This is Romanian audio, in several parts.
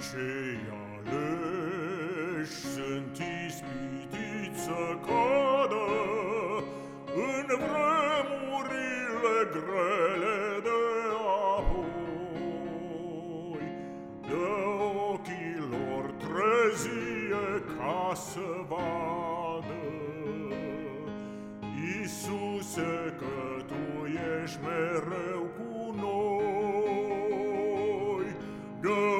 Cei aleși sunt ispitiți să cadă În vremurile grele de apoi. Dă ochilor trezie ca să vadă Iisuse că Tu ești mereu cu noi. Dă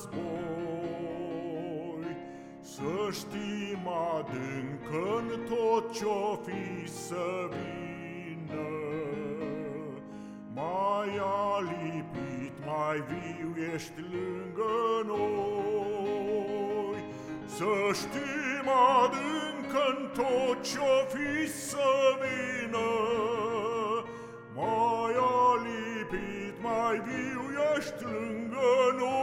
război. Să știm adânc în tot ce-o fi să vină, Mai alipit, mai viu ești lângă noi. Să știm adânc în tot ce-o fi să vină, mai viu ești lângă noi.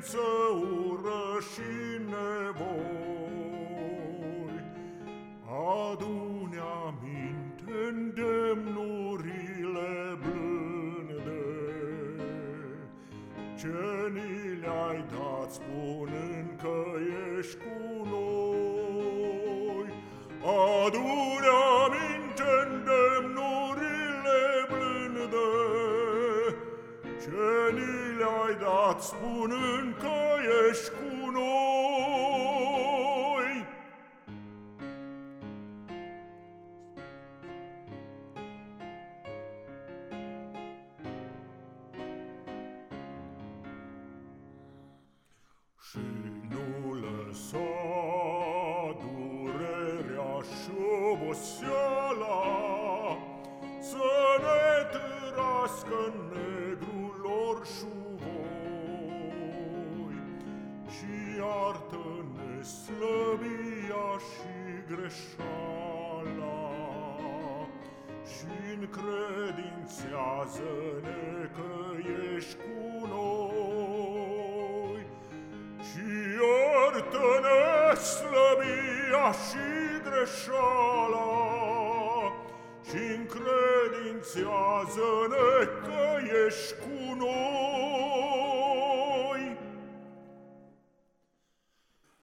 Necredință ură și îndemnurile blânde. Ce ni le-ai dat spunând că ești cu noi? Adune aminte îndemnurile blânde. Ce ni le-ai dat spunând că ești cu noi. Și nu lăsa durerea și oboseala Să ne târască negrul greșala Și încredințează-ne că ești cu Iartă-ne slăbia și greșala și încredințează-ne că ești cu noi.